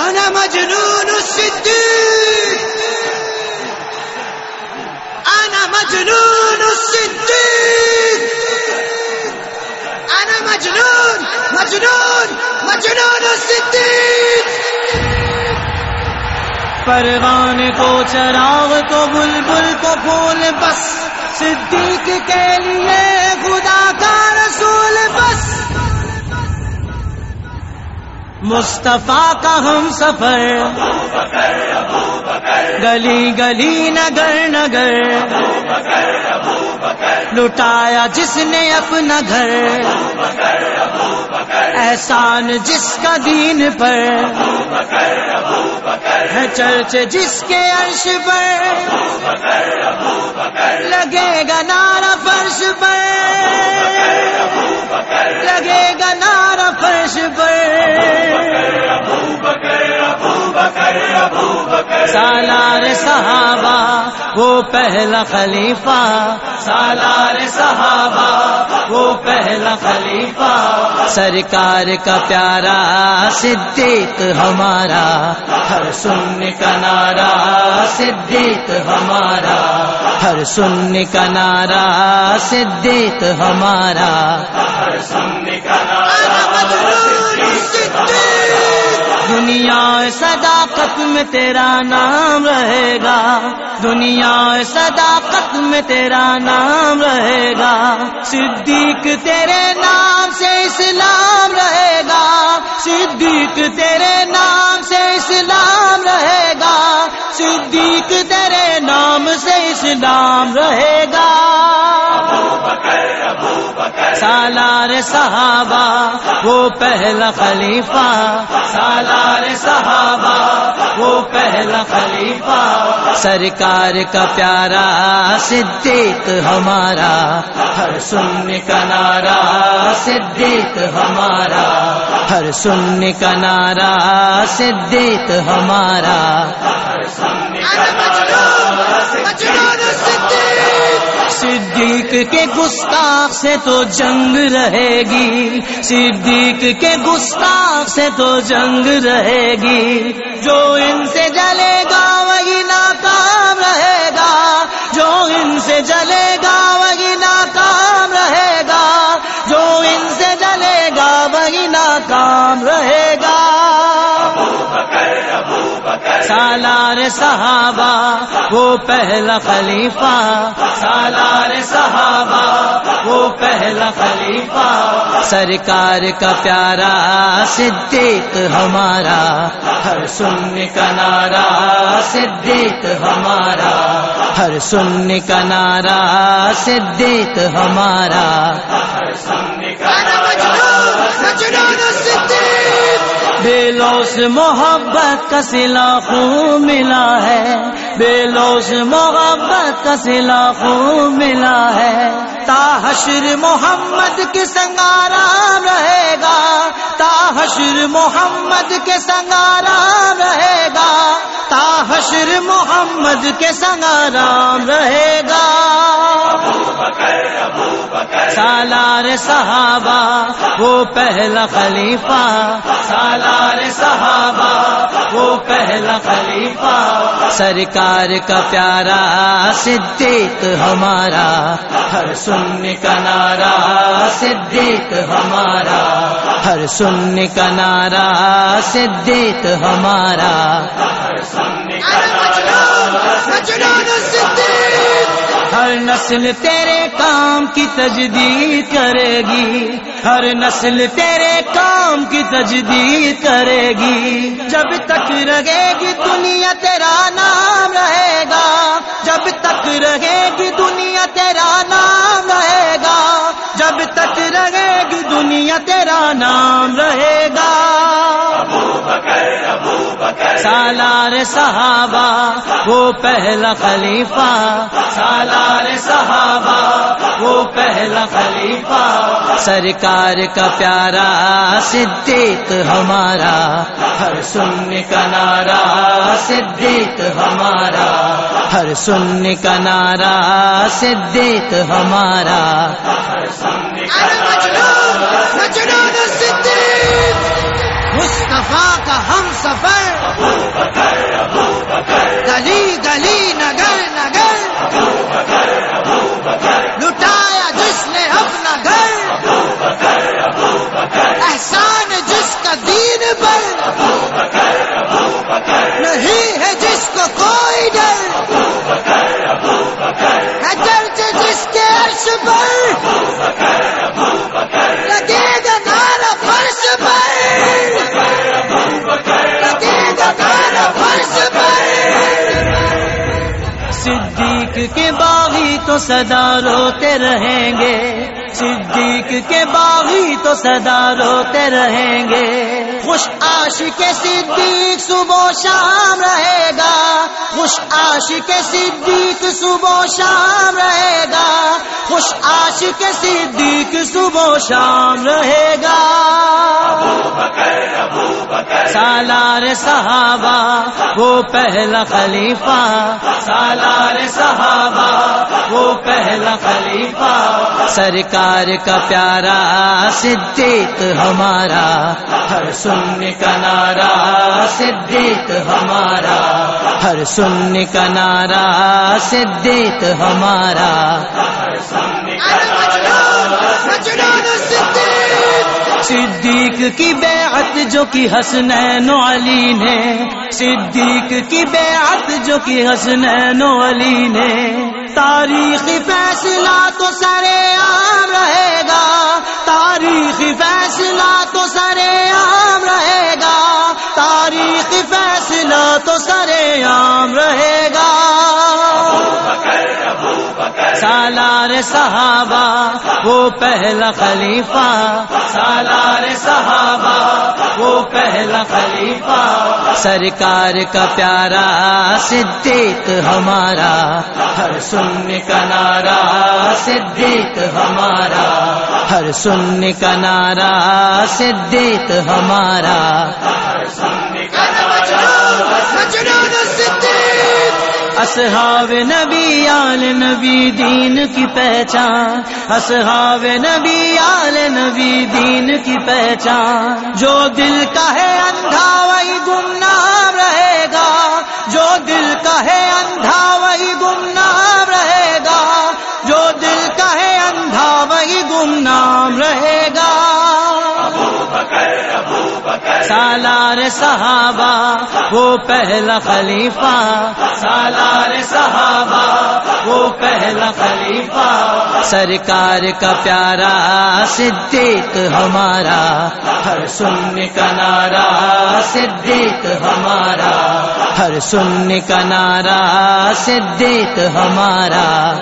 انا مجنون الصدیق. انا مجنون الصدیق. انا مجنون مجنون مجنون الصدیق. پروان کو، چراغ کو، بلبل کو پھول، بس. صدیق کے لیے خدا کا رسول، بس. مصطفیٰ کا ہم سفر۔ گلی گلی نگر نگر۔ لٹایا جس نے اپنا گھر۔ احسان جس کا دین پر۔ ہے چرچ جس کے عرش پر۔ لگے گا نارا فرش پر۔ سالار صحابہ وہ پہلا خلیفہ۔ سالار صحابہ وہ پہلا خلیفہ۔ سرکار کا پیارا صدیق ہمارا۔ ہر سن کا نارا صدیق ہمارا۔ ہر سن کا نارا صدیق ہمارا۔ ہر سن کا دنیا صداقت میں تیرا نام رہے گا۔ دنیا صداقت میں تیرا نام رہے گا۔ صدیق تیرے نام سے اسلام رہے گا۔ صدیق تیرے نام سے اسلام رہے گا۔ صدیق تیرے نام سے اسلام رہے سالار صحابہ، وہ پہلا خلیفہ۔ سالار صحابہ، وہ پہلا خلیفہ۔ سرکار کا پیارا صدیق ہمارا، ہر سن کا نارا صدیق ہمارا۔ ہر سن کا نارا صدیق ہمارا۔ ہر سن صدیق صدیق کے گستاخ سے تو جنگ رہے گی۔ صدیق کے گستاخ سے تو جنگ رہے گی۔ جو ان سے جلے گا وہی ناکام رہے گا۔ جو ان سے جلے گا سالار صحابہ، وہ پہلا خلیفہ۔ سالار صحابہ، وہ پہلا خلیفہ۔ سرکار کا پیارا، صدیق ہمارا۔ ہر سن کا نارا صدیق ہمارا۔ ہر سن کا نارا صدیق ہمارا۔ ہر سن کا بے لوس محبت کا سلا خون ملا ہے۔ بے لوس محبت کا سلا خون ملا ہے۔ تا حشر محمد کے سنگارا رہے گا۔ حشر محمد کے سنگارام رہے گا۔ تا حشر محمد کے سنگارام رہے گا۔ سالار صحابہ، وہ پہلا خلیفہ۔ سالار صحابہ، وہ پہلا خلیفہ۔ سرکار کا پیارا، صدیق ہمارا۔ ہر سننے کا نارا صدیق ہمارا۔ ہر سننے کا نارا صدیق ہمارا۔ ہر سن ہر نسل تیرے کام کی تجدید کرے گی۔ ہر نسل تیرے کام کی تجدید کرے گی۔ جب تک رہے گی دنیا تیرا نام رہے گا۔ جب تک رہے گی دنیا تیرا نام رہے گا۔ جب تک رہے گی دنیا تیرا نام رہے سالار صحابہ وہ پہلا خلیفہ۔ سالار صحابہ وہ پہلا خلیفہ۔ سرکار کا پیارا صدیق ہمارا ہر سن کا نارا صدیق ہمارا۔ ہر سن کا نارا صدیق ہمارا۔ ہر سن کا نارا مصطفیٰ کا ہم سفر گلی گلی سدا روتے رہیں گے۔ صدیق کے باغی تو سدا روتے رہیں گے۔ خوش عاشق صدیق صبح و شام رہے گا۔ خوش عاشق صدیق صبح و شام رہے گا۔ خوش عاشق صدیق صبح و شام رہے گا۔ سالار صحابہ، وہ پہلا خلیفہ۔ سالار صحابہ وہ پہلا خلیفہ۔ سرکار کا پیارا صدیق ہمارا۔ ہر سننے کا نعرہ صدیق ہمارا۔ ہر سننے کا نعرہ صدیق ہمارا۔ صدیق کی بیعت جو کی حسنین و علی نے۔ صدیق کی بیعت جو کی حسنین و علی نے۔ تاریخی فیصلہ تو سرے عام رہے گا۔ تاریخی فیصلہ تو سرے عام رہے گا۔ تاریخی فیصلہ تو سرے عام سالار صحابہ، وہ پہلا خلیفہ۔ سالار صحابہ، وہ پہلا خلیفہ۔ سرکار کا پیارا صدیق ہمارا، ہر سننے کا نعرہ صدیق ہمارا۔ ہر سننے کا نعرہ صدیق ہمارا۔ مجنون الصدیق اصحاب نبی، آل نبی، دین کی پہچان۔ اصحاب نبی، آل نبی، دین کی پہچان۔ جو دل کا ہے اندھا، وہی گمنام۔ سالار صحابہ، وہ پہلا خلیفہ۔ سالار صحابہ، وہ پہلا خلیفہ۔ سرکار کا پیارا، صدیق ہمارا۔ ہر سننے کا نعرہ، صدیق ہمارا۔ ہر سننے کا نعرہ، صدیق ہمارا۔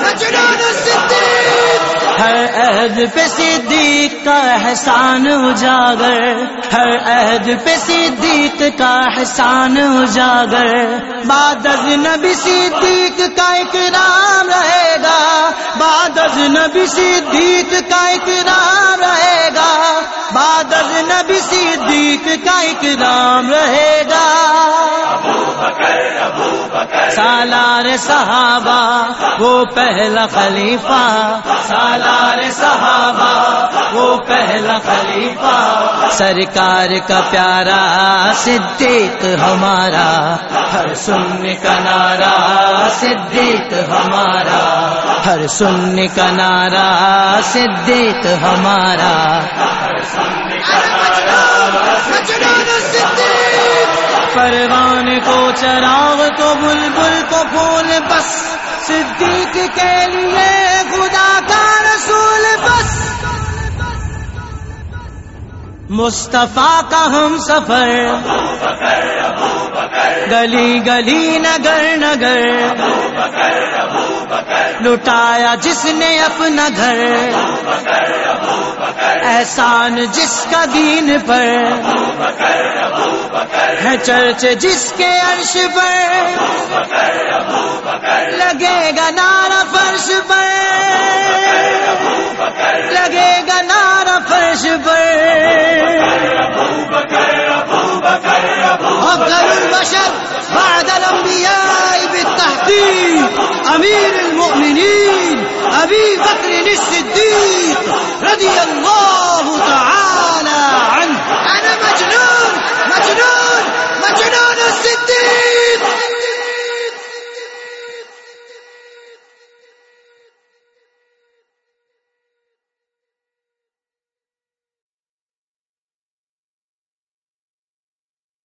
مجنون الصدیق ہر عہد پہ صدیق کا احسان اجاگر، ہر عہد پہ صدیق کا احسان اجاگر۔ بعد از نبی صدیق کا اکرام رہے گا، بعد از نبی صدیق کا اکرام رہے گا۔ بعد از نبی صدیق کا اکرام رہے گا۔ سالار صحابہ، وہ پہلا خلیفہ۔ سالار صحابہ وہ پہلا خلیفہ۔ سرکار کا پیارا صدیق ہمارا۔ ہر سننے کا نعرہ صدیق ہمارا۔ ہر سننے کا نعرہ صدیق ہمارا۔ پروان کو چراغ کو بلبل کو پھول بس صدیق کے لیے خدا مصطفیٰ کا ہم سفر۔ گلی گلی نگر نگر۔ لٹایا جس نے اپنا گھر۔ احسان جس کا دین پر۔ ہے چرچ جس کے عرش پر۔ لگے گا نارا فرش پر۔ لگے گا نارا فرش پر۔ بعد الأنبياء بالتحقيق أمير المؤمنين أبي بكر الصديق رضي الله